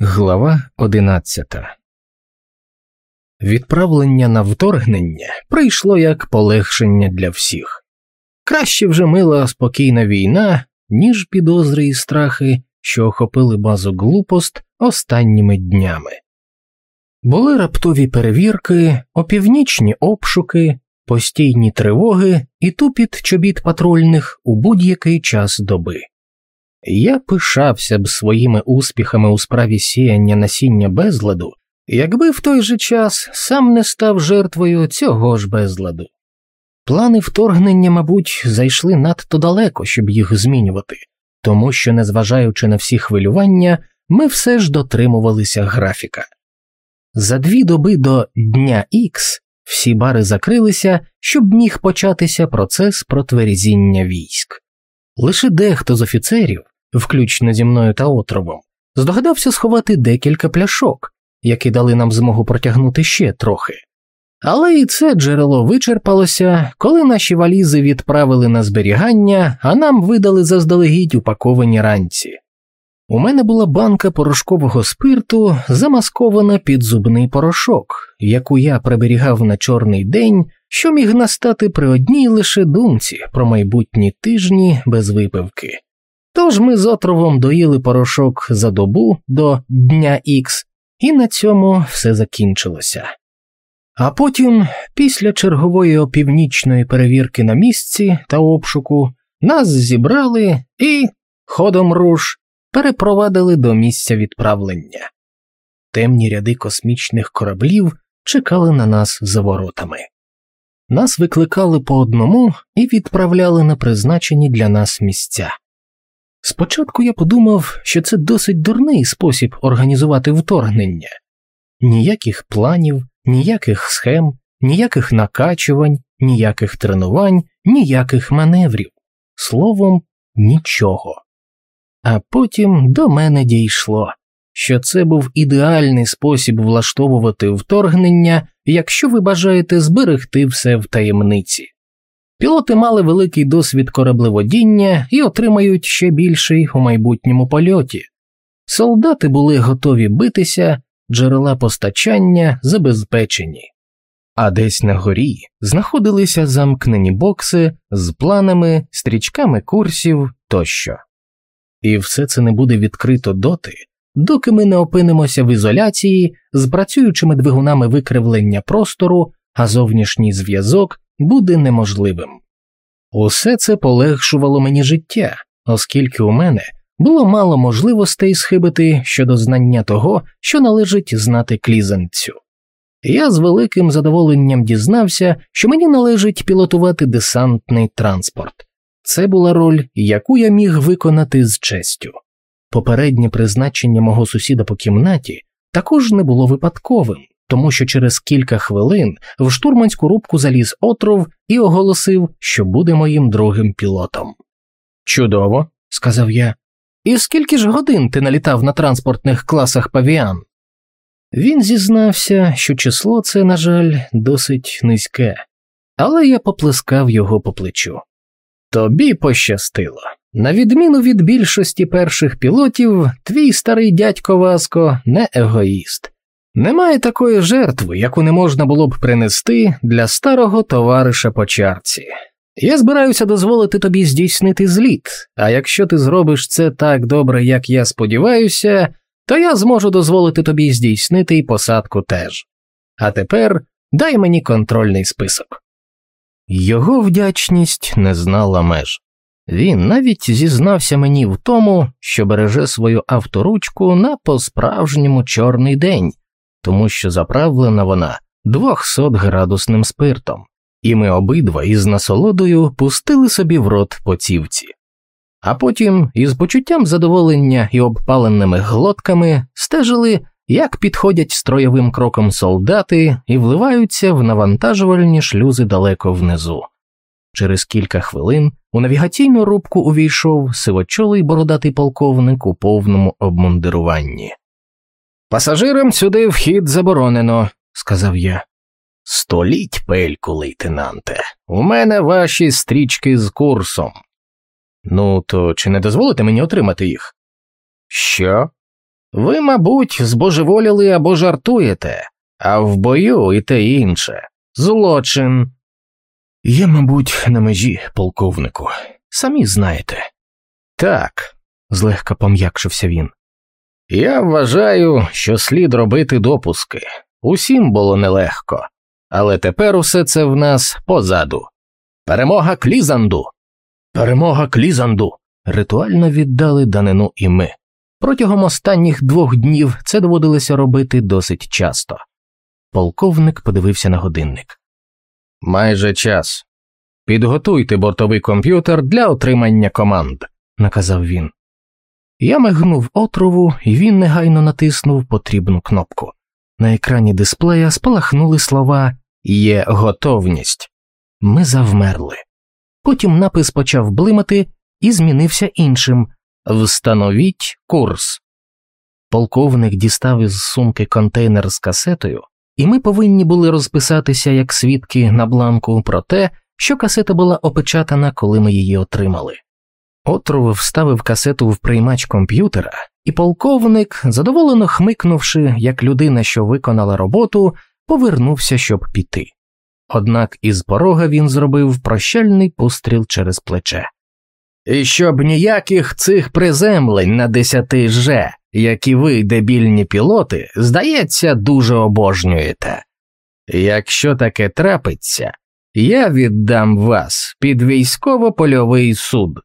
Глава одинадцята Відправлення на вторгнення прийшло як полегшення для всіх. Краще вже мила спокійна війна, ніж підозри і страхи, що охопили базу глупост останніми днями. Були раптові перевірки, опівнічні обшуки, постійні тривоги і тупіт чобіт патрульних у будь-який час доби. Я пишався б своїми успіхами у справі сіяння насіння безладу, якби в той же час сам не став жертвою цього ж безладу. Плани вторгнення, мабуть, зайшли надто далеко, щоб їх змінювати, тому що, незважаючи на всі хвилювання, ми все ж дотримувалися графіка. За дві доби до дня Х всі бари закрилися, щоб міг початися процес протверзіння військ. Лише дехто з офіцерів, включно зі мною та отровом, здогадався сховати декілька пляшок, які дали нам змогу протягнути ще трохи. Але і це джерело вичерпалося, коли наші валізи відправили на зберігання, а нам видали заздалегідь упаковані ранці. У мене була банка порошкового спирту, замаскована під зубний порошок, яку я приберігав на чорний день, що міг настати при одній лише думці про майбутні тижні без випивки. Тож ми з отровом доїли порошок за добу до дня Х, і на цьому все закінчилося. А потім, після чергової опівнічної перевірки на місці та обшуку, нас зібрали і, ходом руш, перепровадили до місця відправлення. Темні ряди космічних кораблів чекали на нас за воротами. Нас викликали по одному і відправляли на призначені для нас місця. Спочатку я подумав, що це досить дурний спосіб організувати вторгнення ніяких планів, ніяких схем, ніяких накачувань, ніяких тренувань, ніяких маневрів, словом, нічого. А потім до мене дійшло, що це був ідеальний спосіб влаштовувати вторгнення, якщо ви бажаєте зберегти все в таємниці. Пілоти мали великий досвід кораблеводіння і отримають ще більший у майбутньому польоті. Солдати були готові битися, джерела постачання забезпечені, а десь на горі знаходилися замкнені бокси з планами, стрічками курсів тощо. І все це не буде відкрито доти, доки ми не опинимося в ізоляції з працюючими двигунами викривлення простору, а зовнішній зв'язок буде неможливим. Усе це полегшувало мені життя, оскільки у мене було мало можливостей схибити щодо знання того, що належить знати клізанцю. Я з великим задоволенням дізнався, що мені належить пілотувати десантний транспорт. Це була роль, яку я міг виконати з честю. Попереднє призначення мого сусіда по кімнаті також не було випадковим, тому що через кілька хвилин в штурманську рубку заліз отров і оголосив, що буде моїм другим пілотом. Чудово, сказав я. І скільки ж годин ти налітав на транспортних класах павіан? Він зізнався, що число це, на жаль, досить низьке, але я поплескав його по плечу. Тобі пощастило. На відміну від більшості перших пілотів, твій старий дядько Васко не егоїст. Немає такої жертви, яку не можна було б принести для старого товариша по чарці. Я збираюся дозволити тобі здійснити зліт, а якщо ти зробиш це так добре, як я сподіваюся, то я зможу дозволити тобі здійснити і посадку теж. А тепер дай мені контрольний список. Його вдячність не знала меж. Він навіть зізнався мені в тому, що береже свою авторучку на по справжньому чорний день, тому що заправлена вона 200 градусним спиртом, і ми обидва із насолодою пустили собі в рот по цівці. А потім, із почуттям задоволення і обпаленими глотками, стежили, як підходять строєвим кроком солдати і вливаються в навантажувальні шлюзи далеко внизу. Через кілька хвилин у навігаційну рубку увійшов сивочолий бородатий полковник у повному обмундируванні. Пасажирам сюди вхід заборонено, сказав я. Століть пельку, лейтенанте, у мене ваші стрічки з курсом. Ну, то чи не дозволите мені отримати їх? Що? Ви, мабуть, збожеволіли або жартуєте, а в бою і те інше. Злочин. Я, мабуть, на межі, полковнику, самі знаєте. Так, злегка пом'якшився він. Я вважаю, що слід робити допуски. Усім було нелегко, але тепер усе це в нас позаду. Перемога Клізанду. Перемога Клізанду. Ритуально віддали данину і ми. Протягом останніх двох днів це доводилося робити досить часто. Полковник подивився на годинник. Майже час. Підготуйте бортовий комп'ютер для отримання команд, наказав він. Я мигнув отрову, і він негайно натиснув потрібну кнопку. На екрані дисплея спалахнули слова Є готовність. Ми завмерли. Потім напис почав блимати і змінився іншим Встановіть курс. Полковник дістав із сумки контейнер з касетою, і ми повинні були розписатися як свідки на бланку про те, що касета була опечатана, коли ми її отримали. Отров вставив касету в приймач комп'ютера, і полковник, задоволено хмикнувши, як людина, що виконала роботу, повернувся, щоб піти. Однак із порога він зробив прощальний постріл через плече. І щоб ніяких цих приземлень на десяти же, які ви, дебільні пілоти, здається, дуже обожнюєте. Якщо таке трапиться, я віддам вас під військово-польовий суд.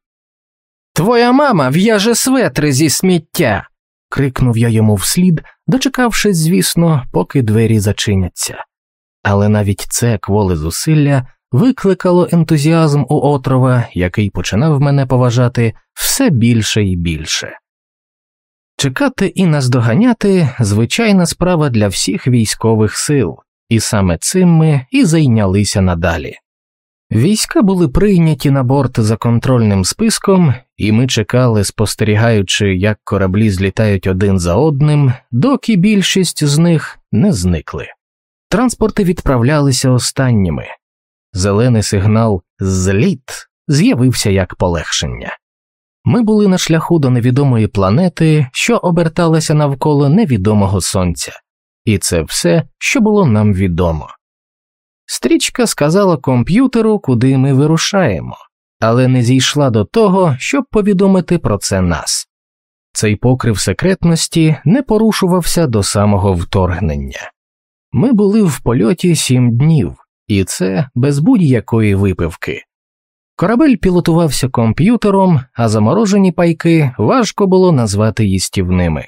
Твоя мама в'яже светри зі сміття. крикнув я йому вслід, дочекавшись, звісно, поки двері зачиняться. Але навіть це кволе зусилля викликало ентузіазм у отрова, який починав мене поважати все більше і більше. Чекати і наздоганяти звичайна справа для всіх військових сил, і саме цим ми і зайнялися надалі. Війська були прийняті на борт за контрольним списком, і ми чекали, спостерігаючи, як кораблі злітають один за одним, доки більшість з них не зникли. Транспорти відправлялися останніми. Зелений сигнал зліт з'явився як полегшення. Ми були на шляху до невідомої планети, що оберталася навколо невідомого сонця, і це все, що було нам відомо. Стрічка сказала комп'ютеру, куди ми вирушаємо, але не зійшла до того, щоб повідомити про це нас. Цей покрив секретності не порушувався до самого вторгнення. Ми були в польоті сім днів, і це без будь-якої випивки. Корабель пілотувався комп'ютером, а заморожені пайки важко було назвати їстівними.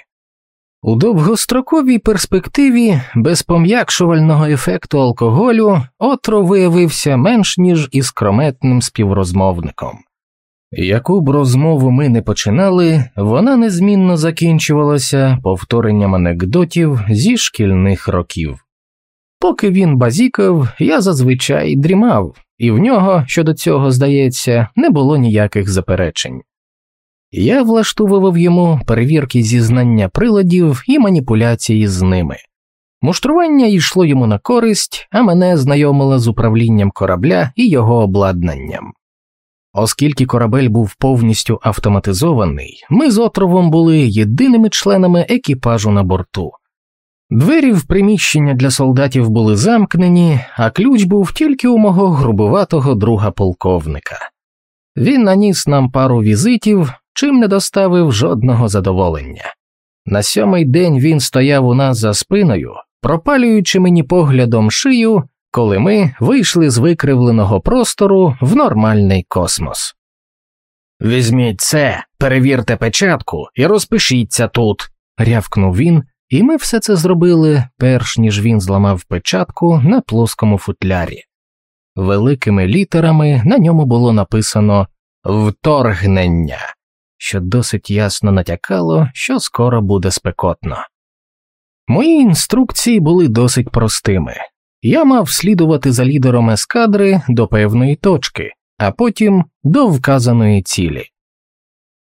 У довгостроковій перспективі без пом'якшувального ефекту алкоголю Отро виявився менш ніж іскрометним співрозмовником. Яку б розмову ми не починали, вона незмінно закінчувалася повторенням анекдотів зі шкільних років. Поки він базікав, я зазвичай дрімав, і в нього щодо цього, здається, не було ніяких заперечень. Я влаштовував йому перевірки зізнання приладів і маніпуляції з ними. Муштрування йшло йому на користь, а мене знайомило з управлінням корабля і його обладнанням. Оскільки корабель був повністю автоматизований, ми з отровом були єдиними членами екіпажу на борту. Двері в приміщення для солдатів були замкнені, а ключ був тільки у мого грубуватого друга полковника. Він наніс нам пару візитів, чим не доставив жодного задоволення. На сьомий день він стояв у нас за спиною, пропалюючи мені поглядом шию, коли ми вийшли з викривленого простору в нормальний космос. Візьміть це, перевірте печатку і розпишіться тут, рявкнув він, і ми все це зробили, перш ніж він зламав печатку на плоскому футлярі. Великими літерами на ньому було написано Вторгнення що досить ясно натякало, що скоро буде спекотно. Мої інструкції були досить простими я мав слідувати за лідером ескадри до певної точки, а потім до вказаної цілі.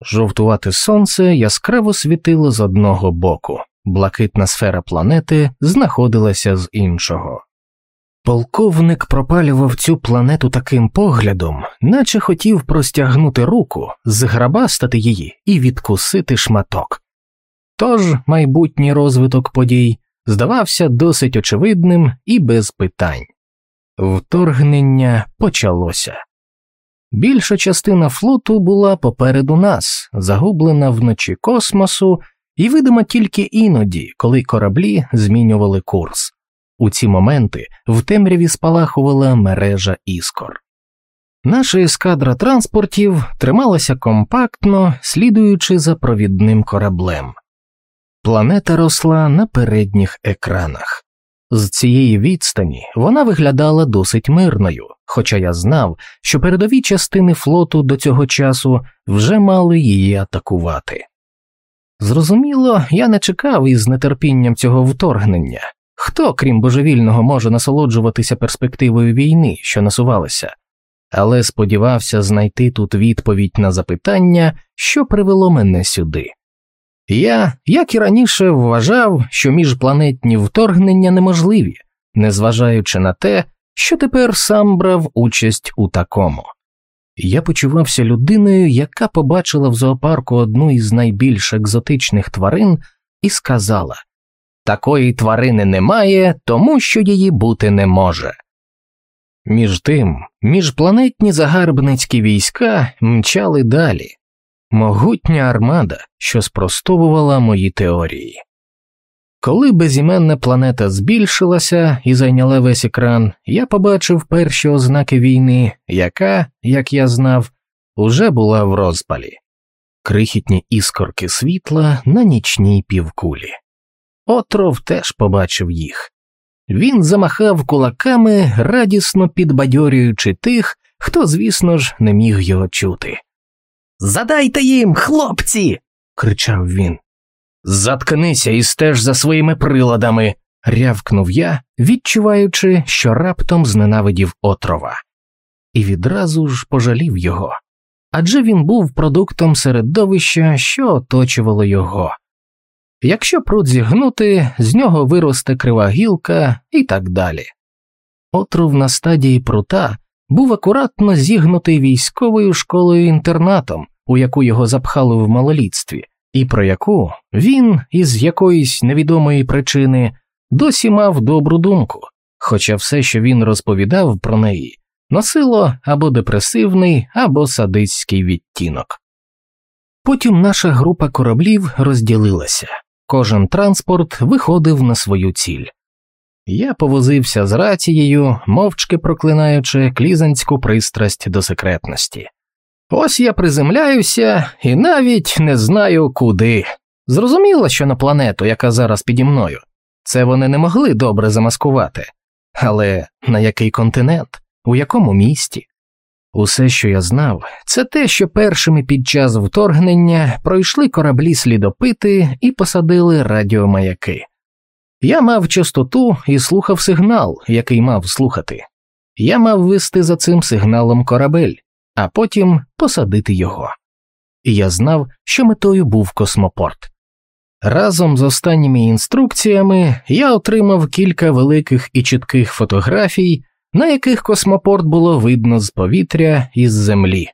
Жовтувате сонце яскраво світило з одного боку, блакитна сфера планети знаходилася з іншого. Полковник пропалював цю планету таким поглядом, наче хотів простягнути руку, зграбастати її і відкусити шматок. тож майбутній розвиток подій здавався досить очевидним і без питань. Вторгнення почалося. Більша частина флоту була попереду нас, загублена вночі космосу, і видима тільки іноді, коли кораблі змінювали курс. У ці моменти в темряві спалахувала мережа іскор. Наша ескадра транспортів трималася компактно, слідуючи за провідним кораблем. Планета росла на передніх екранах. З цієї відстані вона виглядала досить мирною, хоча я знав, що передові частини флоту до цього часу вже мали її атакувати. Зрозуміло, я не чекав із нетерпінням цього вторгнення хто, крім божевільного, може насолоджуватися перспективою війни, що насувалася, але сподівався знайти тут відповідь на запитання, що привело мене сюди. Я, як і раніше, вважав, що міжпланетні вторгнення неможливі, незважаючи на те, що тепер сам брав участь у такому. Я почувався людиною, яка побачила в зоопарку одну із найбільш екзотичних тварин, і сказала такої тварини немає, тому що її бути не може. Між тим, міжпланетні загарбницькі війська мчали далі, могутня армада, що спростовувала мої теорії. Коли безіменна планета збільшилася і зайняла весь екран, я побачив перші ознаки війни, яка, як я знав, уже була в розпалі крихітні іскорки світла на нічній півкулі. Отров теж побачив їх. Він замахав кулаками, радісно підбадьорюючи тих, хто, звісно ж, не міг його чути. Задайте їм, хлопці. кричав він. Заткнися і стеж за своїми приладами, рявкнув я, відчуваючи, що раптом зненавидів отрова, і відразу ж пожалів його. Адже він був продуктом середовища, що оточувало його. Якщо пруд зігнути, з нього виросте крива гілка і так далі. Отров на стадії прута був акуратно зігнутий військовою школою інтернатом, у яку його запхали в малолітстві, і про яку він із якоїсь невідомої причини досі мав добру думку, хоча все, що він розповідав про неї, носило або депресивний, або садистський відтінок. Потім наша група кораблів розділилася. Кожен транспорт виходив на свою ціль. Я повозився з рацією, мовчки проклинаючи клізанську пристрасть до секретності. Ось я приземляюся і навіть не знаю куди. Зрозуміло, що на планету, яка зараз піді мною, це вони не могли добре замаскувати. Але на який континент, у якому місті? Усе, що я знав, це те, що першими під час вторгнення пройшли кораблі слідопити і посадили радіомаяки. Я мав частоту і слухав сигнал, який мав слухати. Я мав вести за цим сигналом корабель, а потім посадити його. І я знав, що метою був космопорт. Разом з останніми інструкціями я отримав кілька великих і чітких фотографій на яких космопорт було видно з повітря і з землі.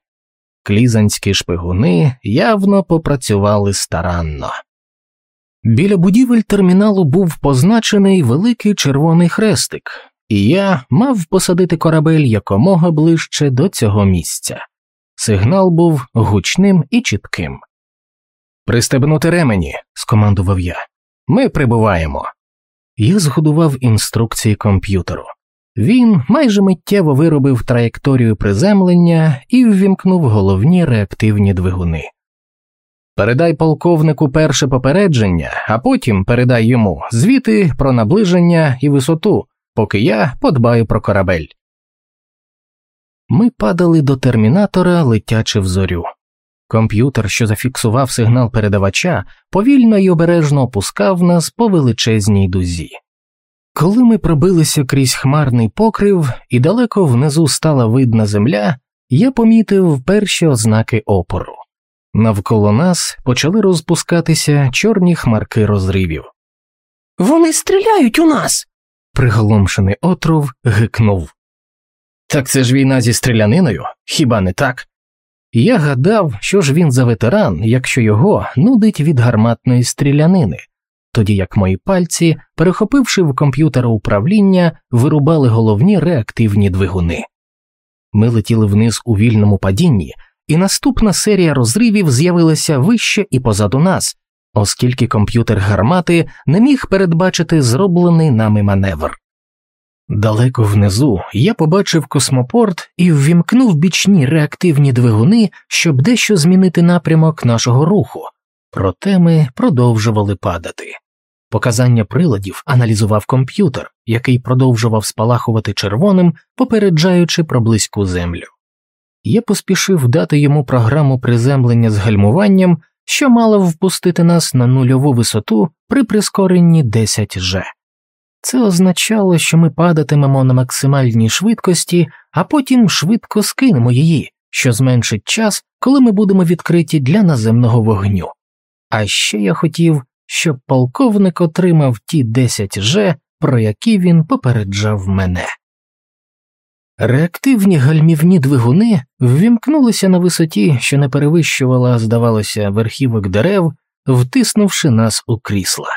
Клізанські шпигуни явно попрацювали старанно. Біля будівель терміналу був позначений великий червоний хрестик, і я мав посадити корабель якомога ближче до цього місця. Сигнал був гучним і чітким. Пристебнути ремені, скомандував я. Ми прибуваємо. Я згодував інструкції комп'ютеру. Він майже миттєво виробив траєкторію приземлення і ввімкнув головні реактивні двигуни. Передай полковнику перше попередження, а потім передай йому звіти про наближення і висоту, поки я подбаю про корабель. Ми падали до термінатора, летячи в зорю. Комп'ютер, що зафіксував сигнал передавача, повільно й обережно опускав нас по величезній дузі. Коли ми пробилися крізь хмарний покрив і далеко внизу стала видна земля, я помітив перші ознаки опору. Навколо нас почали розпускатися чорні хмарки розривів. Вони стріляють у нас. приголомшений отров гикнув. Так це ж війна зі стріляниною, хіба не так? Я гадав, що ж він за ветеран, якщо його нудить від гарматної стрілянини, тоді як мої пальці, перехопивши в комп'ютер управління, вирубали головні реактивні двигуни. Ми летіли вниз у вільному падінні, і наступна серія розривів з'явилася вище і позаду нас, оскільки комп'ютер гармати не міг передбачити зроблений нами маневр. Далеко внизу я побачив космопорт і ввімкнув бічні реактивні двигуни, щоб дещо змінити напрямок нашого руху, проте ми продовжували падати. Показання приладів аналізував комп'ютер, який продовжував спалахувати червоним, попереджаючи про близьку землю. Я поспішив дати йому програму приземлення з гальмуванням, що мала впустити нас на нульову висоту при прискоренні 10 G. Це означало, що ми падатимемо на максимальній швидкості, а потім швидко скинемо її, що зменшить час, коли ми будемо відкриті для наземного вогню. А ще я хотів, щоб полковник отримав ті 10 Ж, про які він попереджав мене. Реактивні гальмівні двигуни ввімкнулися на висоті, що не перевищувала, здавалося, верхівок дерев, втиснувши нас у крісла.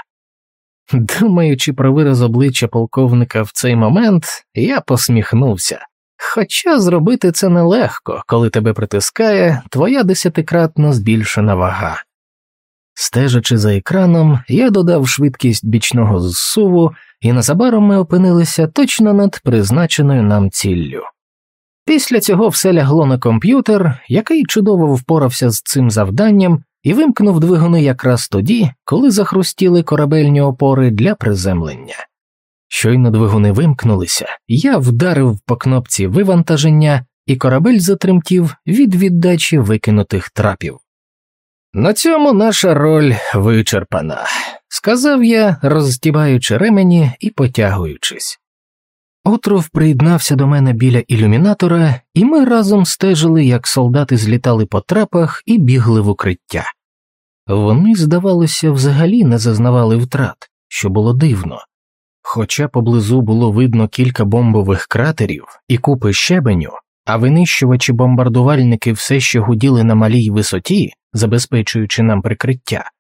Думаючи про вираз обличчя полковника в цей момент, я посміхнувся. Хоча зробити це нелегко, коли тебе притискає твоя десятикратно збільшена вага. Стежачи за екраном, я додав швидкість бічного зсуву, і незабаром ми опинилися точно над призначеною нам ціллю. Після цього все лягло на комп'ютер, який чудово впорався з цим завданням і вимкнув двигуни якраз тоді, коли захрустіли корабельні опори для приземлення. Щойно двигуни вимкнулися, я вдарив по кнопці вивантаження, і корабель затремтів від віддачі викинутих трапів. На цьому наша роль вичерпана, сказав я, розстібаючи ремені і потягуючись. Отров приєднався до мене біля ілюмінатора, і ми разом стежили, як солдати злітали по трапах і бігли в укриття. Вони, здавалося, взагалі не зазнавали втрат, що було дивно. Хоча поблизу було видно кілька бомбових кратерів і купи щебеню, а винищувачі бомбардувальники все ще гуділи на малій висоті, забезпечуючи нам прикриття,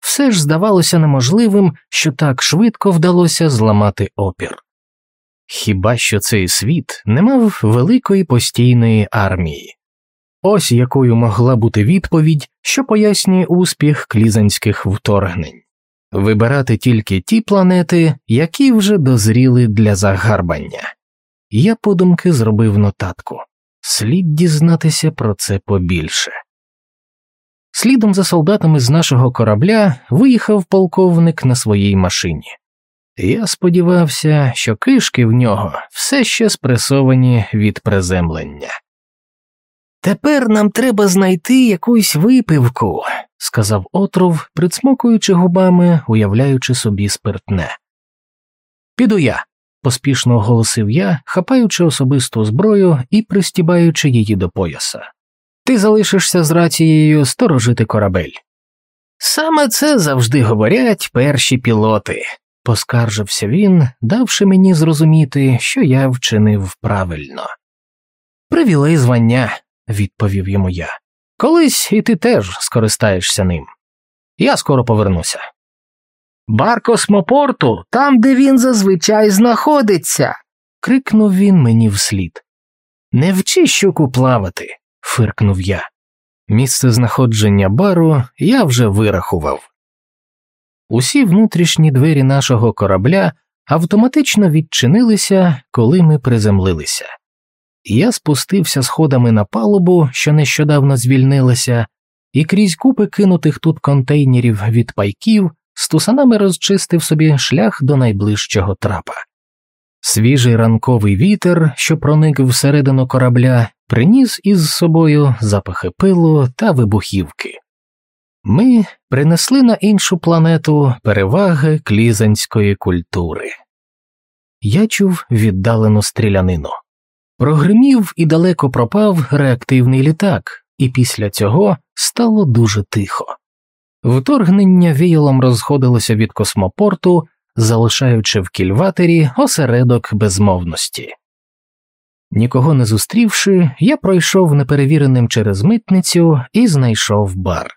все ж здавалося неможливим, що так швидко вдалося зламати опір. Хіба що цей світ не мав великої постійної армії, ось якою могла бути відповідь, що пояснює успіх клізанських вторгнень вибирати тільки ті планети, які вже дозріли для загарбання. Я подумки зробив нотатку слід дізнатися про це побільше. Слідом за солдатами з нашого корабля виїхав полковник на своїй машині. Я сподівався, що кишки в нього все ще спресовані від приземлення. Тепер нам треба знайти якусь випивку, сказав отров, прицмокуючи губами, уявляючи собі спиртне. Піду я, поспішно оголосив я, хапаючи особисту зброю і пристібаючи її до пояса. Ти залишишся з рацією сторожити корабель. Саме це завжди говорять перші пілоти, поскаржився він, давши мені зрозуміти, що я вчинив правильно. Привілей звання, відповів йому я. Колись і ти теж скористаєшся ним. Я скоро повернуся. Бар космопорту там, де він зазвичай знаходиться. крикнув він мені вслід. Не вчи щуку плавати, фиркнув я. Місце знаходження бару я вже вирахував. Усі внутрішні двері нашого корабля автоматично відчинилися, коли ми приземлилися. Я спустився сходами на палубу, що нещодавно звільнилася, і крізь купи кинутих тут контейнерів від пайків з тусанами розчистив собі шлях до найближчого трапа. Свіжий ранковий вітер, що проник всередину корабля, приніс із собою запахи пилу та вибухівки. Ми принесли на іншу планету переваги клізанської культури. Я чув віддалену стрілянину. Прогримів і далеко пропав реактивний літак, і після цього стало дуже тихо. Вторгнення віялом розходилося від космопорту, залишаючи в кільватері осередок безмовності. Нікого не зустрівши, я пройшов неперевіреним через митницю і знайшов бар.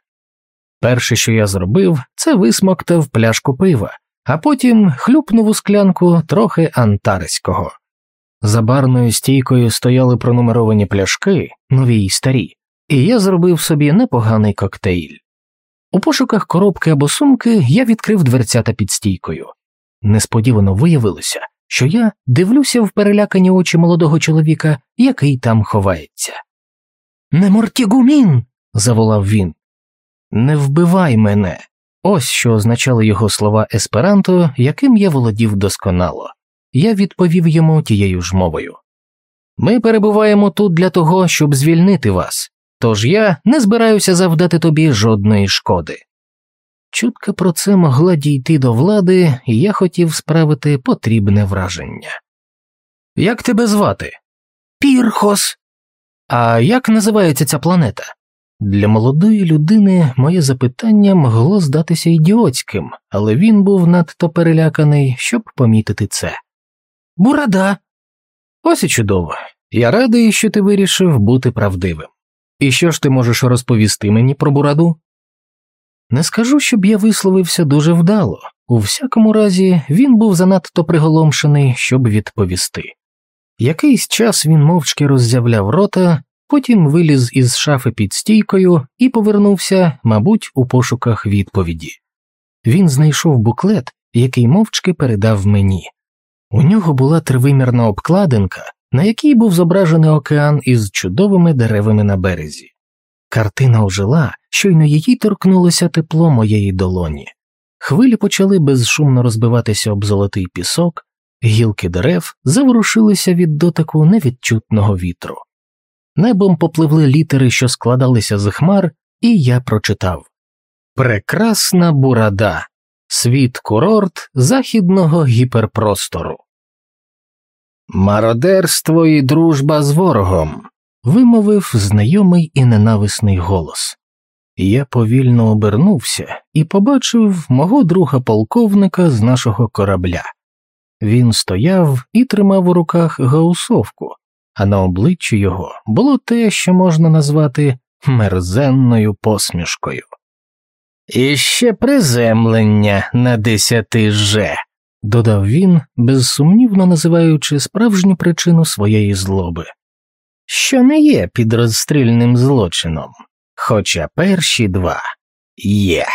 Перше, що я зробив, це висмоктав пляшку пива, а потім хлюпнув у склянку трохи антариського. За барною стійкою стояли пронумеровані пляшки, нові й старі, і я зробив собі непоганий коктейль. У пошуках коробки або сумки я відкрив дверцята під стійкою. Несподівано виявилося, що я дивлюся в перелякані очі молодого чоловіка, який там ховається. Не мортігумін. заволав він. Не вбивай мене. Ось що означали його слова есперанто, яким я володів досконало. Я відповів йому тією ж мовою. Ми перебуваємо тут для того, щоб звільнити вас, тож я не збираюся завдати тобі жодної шкоди. Чутка про це могла дійти до влади, і я хотів справити потрібне враження. Як тебе звати? Пірхос. А як називається ця планета? Для молодої людини моє запитання могло здатися ідіотським, але він був надто переляканий, щоб помітити це. Бурада. Ось і чудово. Я радий, що ти вирішив бути правдивим. І що ж ти можеш розповісти мені про бураду? Не скажу, щоб я висловився дуже вдало, у всякому разі, він був занадто приголомшений, щоб відповісти. Якийсь час він мовчки роззявляв рота, потім виліз із шафи під стійкою і повернувся, мабуть, у пошуках відповіді. Він знайшов буклет, який мовчки передав мені. У нього була тривимірна обкладинка, на якій був зображений океан із чудовими деревами на березі. Картина ожила, щойно її торкнулося тепло моєї долоні. Хвилі почали безшумно розбиватися об золотий пісок, гілки дерев заворушилися від дотику невідчутного вітру. Небом попливли літери, що складалися з хмар, і я прочитав Прекрасна бурада, світ курорт західного гіперпростору. Мародерство і дружба з ворогом. вимовив знайомий і ненависний голос. Я повільно обернувся і побачив мого друга полковника з нашого корабля. Він стояв і тримав у руках гаусовку, а на обличчі його було те, що можна назвати мерзенною посмішкою. І ще приземлення на десяти же, додав він, безсумнівно називаючи справжню причину своєї злоби, що не є підрозстрільним злочином, хоча перші два є.